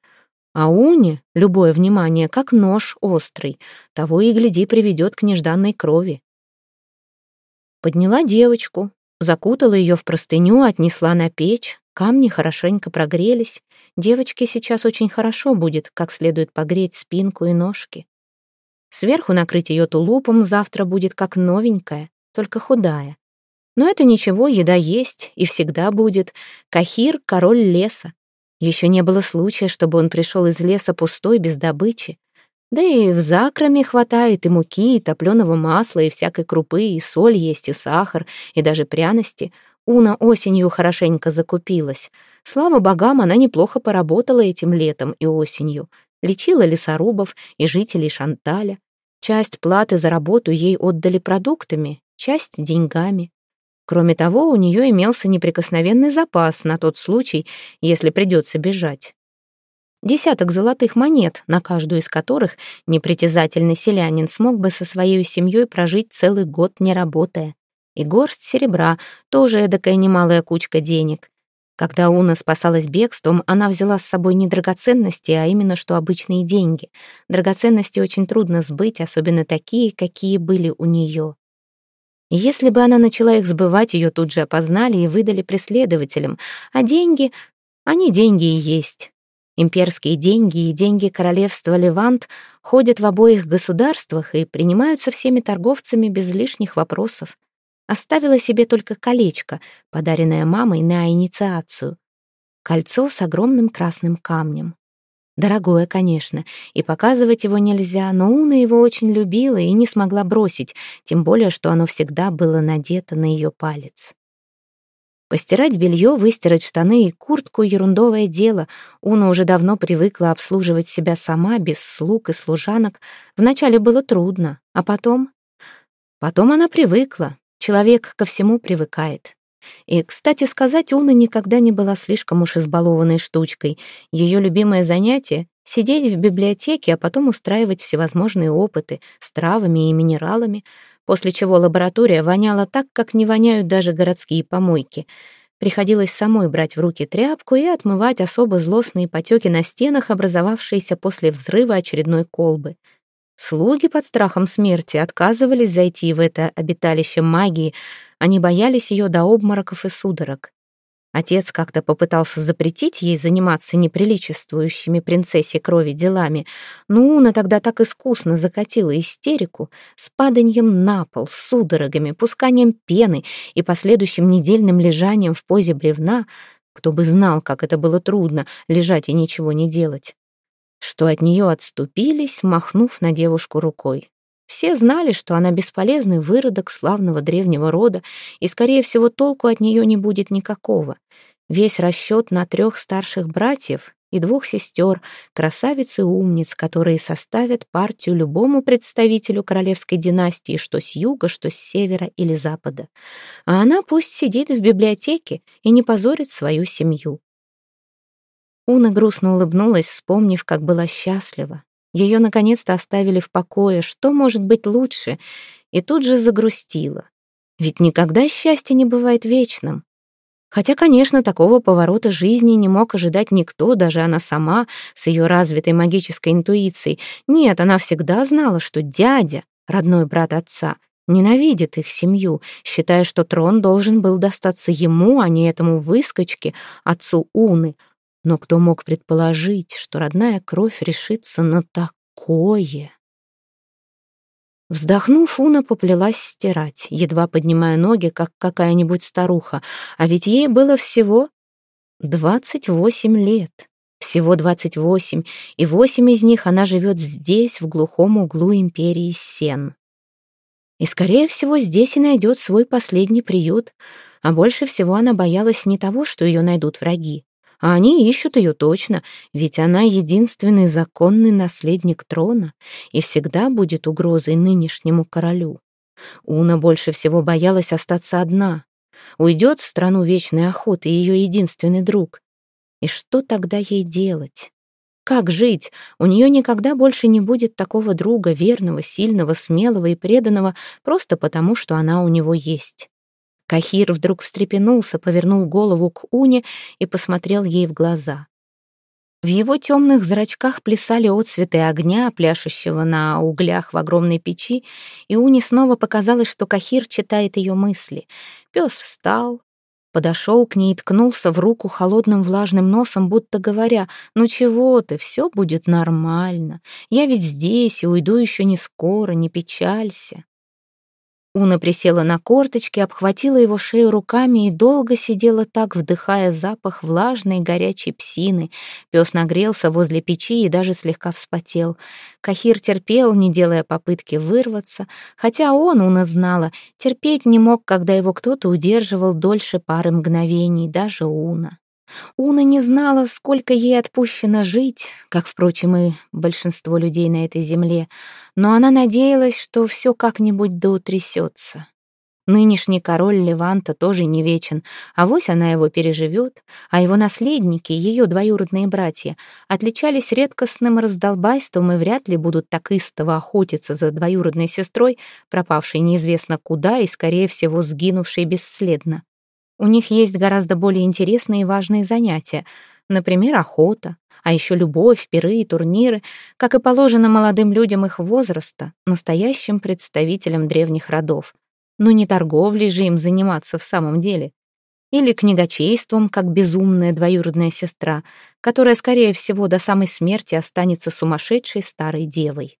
А Уне любое внимание, как нож острый, того и, гляди, приведет к нежданной крови. Подняла девочку, закутала ее в простыню, отнесла на печь, камни хорошенько прогрелись, Девочке сейчас очень хорошо будет, как следует погреть спинку и ножки. Сверху накрыть ее тулупом завтра будет как новенькая, только худая. Но это ничего, еда есть и всегда будет. Кахир — король леса. Еще не было случая, чтобы он пришел из леса пустой, без добычи. Да и в закраме хватает и муки, и топленого масла, и всякой крупы, и соль есть, и сахар, и даже пряности. Уна осенью хорошенько закупилась. Слава богам, она неплохо поработала этим летом и осенью. Лечила лесорубов и жителей Шанталя. Часть платы за работу ей отдали продуктами, часть — деньгами. Кроме того, у нее имелся неприкосновенный запас на тот случай, если придется бежать. Десяток золотых монет, на каждую из которых непритязательный селянин смог бы со своей семьей прожить целый год, не работая. И горсть серебра, тоже эдакая немалая кучка денег. Когда Уна спасалась бегством, она взяла с собой не драгоценности, а именно что обычные деньги. Драгоценности очень трудно сбыть, особенно такие, какие были у нее. Если бы она начала их сбывать, ее тут же опознали и выдали преследователям. А деньги, они деньги и есть. Имперские деньги и деньги королевства Левант ходят в обоих государствах и принимаются всеми торговцами без лишних вопросов. Оставила себе только колечко, подаренное мамой на инициацию. Кольцо с огромным красным камнем. Дорогое, конечно, и показывать его нельзя, но Уна его очень любила и не смогла бросить, тем более, что оно всегда было надето на ее палец. Постирать белье, выстирать штаны и куртку — ерундовое дело. Уна уже давно привыкла обслуживать себя сама, без слуг и служанок. Вначале было трудно, а потом... Потом она привыкла. Человек ко всему привыкает. И, кстати сказать, Уна никогда не была слишком уж избалованной штучкой. Ее любимое занятие — сидеть в библиотеке, а потом устраивать всевозможные опыты с травами и минералами, после чего лаборатория воняла так, как не воняют даже городские помойки. Приходилось самой брать в руки тряпку и отмывать особо злостные потеки на стенах, образовавшиеся после взрыва очередной колбы — Слуги под страхом смерти отказывались зайти в это обиталище магии, они боялись ее до обмороков и судорог. Отец как-то попытался запретить ей заниматься неприличествующими принцессе крови делами, но Уна тогда так искусно закатила истерику с паданием на пол, судорогами, пусканием пены и последующим недельным лежанием в позе бревна, кто бы знал, как это было трудно, лежать и ничего не делать что от нее отступились, махнув на девушку рукой. Все знали, что она бесполезный выродок славного древнего рода, и, скорее всего, толку от нее не будет никакого. Весь расчет на трех старших братьев и двух сестер, красавиц и умниц, которые составят партию любому представителю королевской династии, что с юга, что с севера или запада. А она пусть сидит в библиотеке и не позорит свою семью. Уна грустно улыбнулась, вспомнив, как была счастлива. Ее наконец-то оставили в покое, что может быть лучше, и тут же загрустила. Ведь никогда счастье не бывает вечным. Хотя, конечно, такого поворота жизни не мог ожидать никто, даже она сама, с ее развитой магической интуицией. Нет, она всегда знала, что дядя, родной брат отца, ненавидит их семью, считая, что трон должен был достаться ему, а не этому выскочке, отцу Уны, но кто мог предположить, что родная кровь решится на такое? Вздохнув, Уна поплелась стирать, едва поднимая ноги, как какая-нибудь старуха, а ведь ей было всего двадцать восемь лет. Всего двадцать восемь, и восемь из них она живет здесь, в глухом углу империи Сен. И, скорее всего, здесь и найдет свой последний приют, а больше всего она боялась не того, что ее найдут враги, а они ищут ее точно, ведь она единственный законный наследник трона и всегда будет угрозой нынешнему королю. Уна больше всего боялась остаться одна. Уйдет в страну вечной охоты ее единственный друг. И что тогда ей делать? Как жить? У нее никогда больше не будет такого друга, верного, сильного, смелого и преданного, просто потому, что она у него есть. Кахир вдруг встрепенулся, повернул голову к Уне и посмотрел ей в глаза. В его темных зрачках плясали отцветы огня, пляшущего на углях в огромной печи, и Уне снова показалось, что Кахир читает ее мысли. Пес встал, Подошел к ней и ткнулся в руку холодным влажным носом, будто говоря, «Ну чего ты, все будет нормально. Я ведь здесь и уйду еще не скоро, не печалься». Уна присела на корточки, обхватила его шею руками и долго сидела так, вдыхая запах влажной горячей псины. Пес нагрелся возле печи и даже слегка вспотел. Кахир терпел, не делая попытки вырваться, хотя он, Уна знала, терпеть не мог, когда его кто-то удерживал дольше пары мгновений, даже Уна. Уна не знала, сколько ей отпущено жить, как, впрочем, и большинство людей на этой земле, но она надеялась, что все как-нибудь доутрясется. Нынешний король Леванта тоже не вечен, а вось она его переживет, а его наследники, ее двоюродные братья, отличались редкостным раздолбайством и вряд ли будут так истово охотиться за двоюродной сестрой, пропавшей неизвестно куда и, скорее всего, сгинувшей бесследно. У них есть гораздо более интересные и важные занятия, например, охота, а еще любовь, пиры и турниры, как и положено молодым людям их возраста, настоящим представителям древних родов. Но не торговлей же им заниматься в самом деле. Или книгочейством, как безумная двоюродная сестра, которая, скорее всего, до самой смерти останется сумасшедшей старой девой.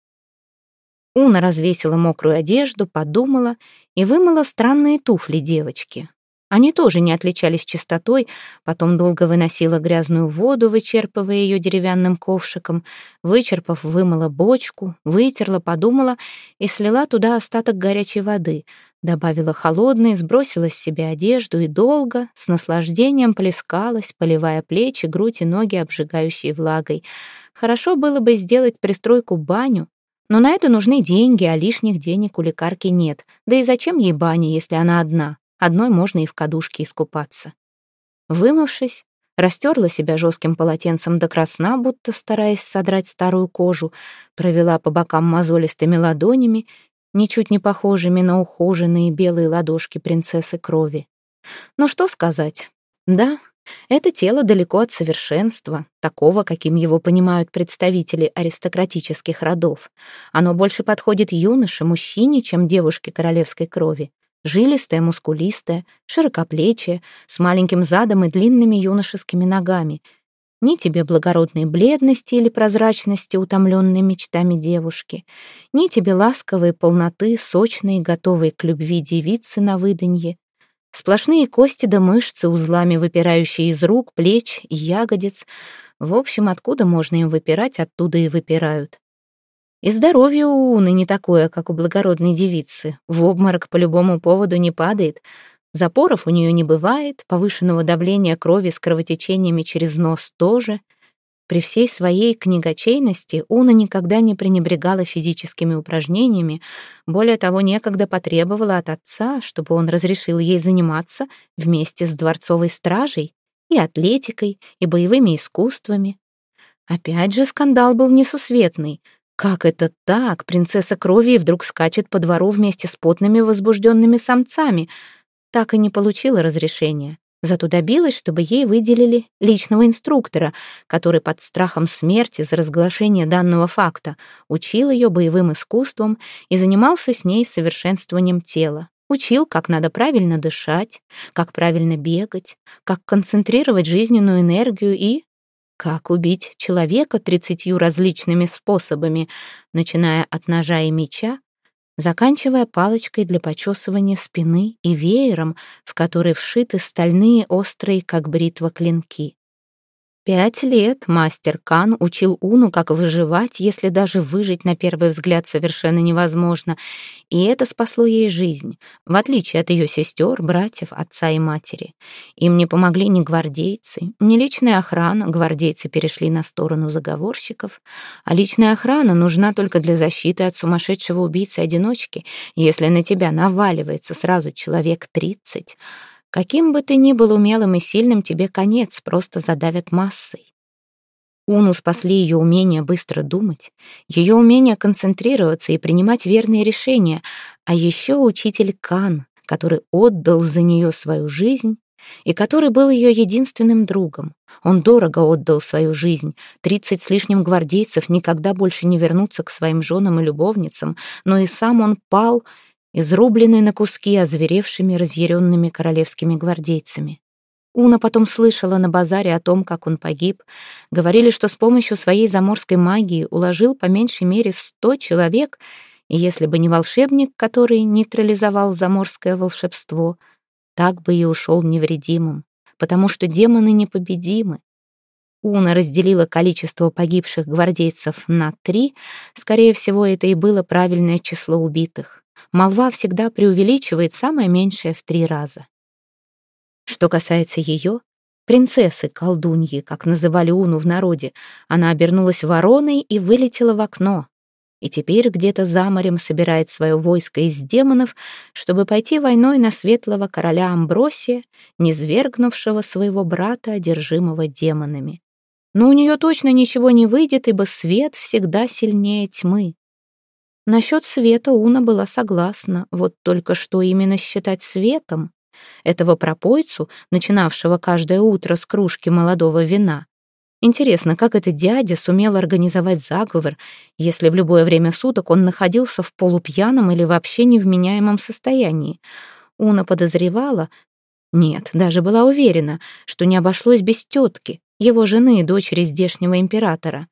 Уна развесила мокрую одежду, подумала и вымыла странные туфли девочки. Они тоже не отличались чистотой, потом долго выносила грязную воду, вычерпывая ее деревянным ковшиком, вычерпав, вымыла бочку, вытерла, подумала и слила туда остаток горячей воды, добавила холодной, сбросила с себя одежду и долго, с наслаждением плескалась, поливая плечи, грудь и ноги, обжигающей влагой. Хорошо было бы сделать пристройку баню, но на это нужны деньги, а лишних денег у лекарки нет. Да и зачем ей баня, если она одна? Одной можно и в кадушке искупаться. Вымывшись, растерла себя жестким полотенцем до красна, будто стараясь содрать старую кожу, провела по бокам мозолистыми ладонями, ничуть не похожими на ухоженные белые ладошки принцессы крови. Ну что сказать? Да, это тело далеко от совершенства, такого, каким его понимают представители аристократических родов. Оно больше подходит юноше, мужчине, чем девушке королевской крови. Жилистая, мускулистая, широкоплечая, с маленьким задом и длинными юношескими ногами. Ни тебе благородной бледности или прозрачности, утомленной мечтами девушки, ни тебе ласковой полноты, сочной, готовой к любви девицы на выданье. Сплошные кости да мышцы, узлами выпирающие из рук, плеч и ягодиц. В общем, откуда можно им выпирать, оттуда и выпирают. И здоровье у Уны не такое, как у благородной девицы. В обморок по любому поводу не падает. Запоров у нее не бывает, повышенного давления крови с кровотечениями через нос тоже. При всей своей книгочейности Уна никогда не пренебрегала физическими упражнениями, более того, некогда потребовала от отца, чтобы он разрешил ей заниматься вместе с дворцовой стражей и атлетикой, и боевыми искусствами. Опять же, скандал был несусветный — как это так? Принцесса крови вдруг скачет по двору вместе с потными возбужденными самцами. Так и не получила разрешения. Зато добилась, чтобы ей выделили личного инструктора, который под страхом смерти за разглашение данного факта учил ее боевым искусствам и занимался с ней совершенствованием тела. Учил, как надо правильно дышать, как правильно бегать, как концентрировать жизненную энергию и как убить человека тридцатью различными способами, начиная от ножа и меча, заканчивая палочкой для почесывания спины и веером, в который вшиты стальные острые, как бритва, клинки. Пять лет мастер Кан учил Уну, как выживать, если даже выжить на первый взгляд совершенно невозможно, и это спасло ей жизнь, в отличие от ее сестер, братьев, отца и матери. Им не помогли ни гвардейцы, ни личная охрана, гвардейцы перешли на сторону заговорщиков, а личная охрана нужна только для защиты от сумасшедшего убийцы-одиночки, если на тебя наваливается сразу человек тридцать — Каким бы ты ни был умелым и сильным, тебе конец, просто задавят массой. Уну спасли ее умение быстро думать, ее умение концентрироваться и принимать верные решения, а еще учитель Кан, который отдал за нее свою жизнь и который был ее единственным другом. Он дорого отдал свою жизнь. Тридцать с лишним гвардейцев никогда больше не вернутся к своим женам и любовницам, но и сам он пал изрубленный на куски озверевшими разъяренными королевскими гвардейцами. Уна потом слышала на базаре о том, как он погиб. Говорили, что с помощью своей заморской магии уложил по меньшей мере сто человек, и если бы не волшебник, который нейтрализовал заморское волшебство, так бы и ушел невредимым, потому что демоны непобедимы. Уна разделила количество погибших гвардейцев на три, скорее всего, это и было правильное число убитых. Молва всегда преувеличивает самое меньшее в три раза. Что касается ее, принцессы, колдуньи, как называли Уну в народе, она обернулась вороной и вылетела в окно. И теперь где-то за морем собирает свое войско из демонов, чтобы пойти войной на светлого короля Амбросия, низвергнувшего своего брата, одержимого демонами. Но у нее точно ничего не выйдет, ибо свет всегда сильнее тьмы. Насчет света Уна была согласна, вот только что именно считать светом, этого пропойцу, начинавшего каждое утро с кружки молодого вина. Интересно, как этот дядя сумел организовать заговор, если в любое время суток он находился в полупьяном или вообще невменяемом состоянии. Уна подозревала, нет, даже была уверена, что не обошлось без тетки, его жены и дочери здешнего императора.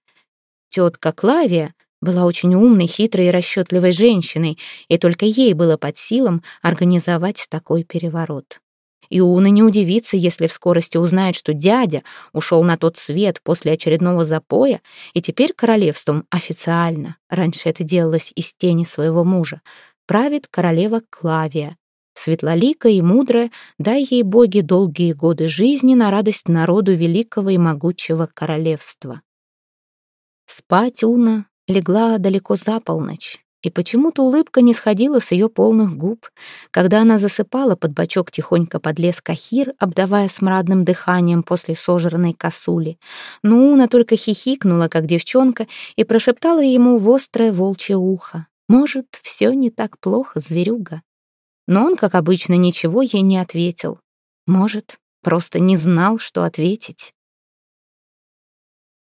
Тетка Клавия была очень умной, хитрой и расчетливой женщиной, и только ей было под силам организовать такой переворот. И Уна не удивится, если в скорости узнает, что дядя ушел на тот свет после очередного запоя, и теперь королевством официально, раньше это делалось из тени своего мужа, правит королева Клавия. Светлоликая и мудрая, дай ей боги долгие годы жизни на радость народу великого и могучего королевства. Спать Уна легла далеко за полночь, и почему-то улыбка не сходила с ее полных губ. Когда она засыпала, под бочок тихонько подлез Кахир, обдавая смрадным дыханием после сожранной косули. Но Уна только хихикнула, как девчонка, и прошептала ему в острое волчье ухо. «Может, все не так плохо, зверюга?» Но он, как обычно, ничего ей не ответил. Может, просто не знал, что ответить.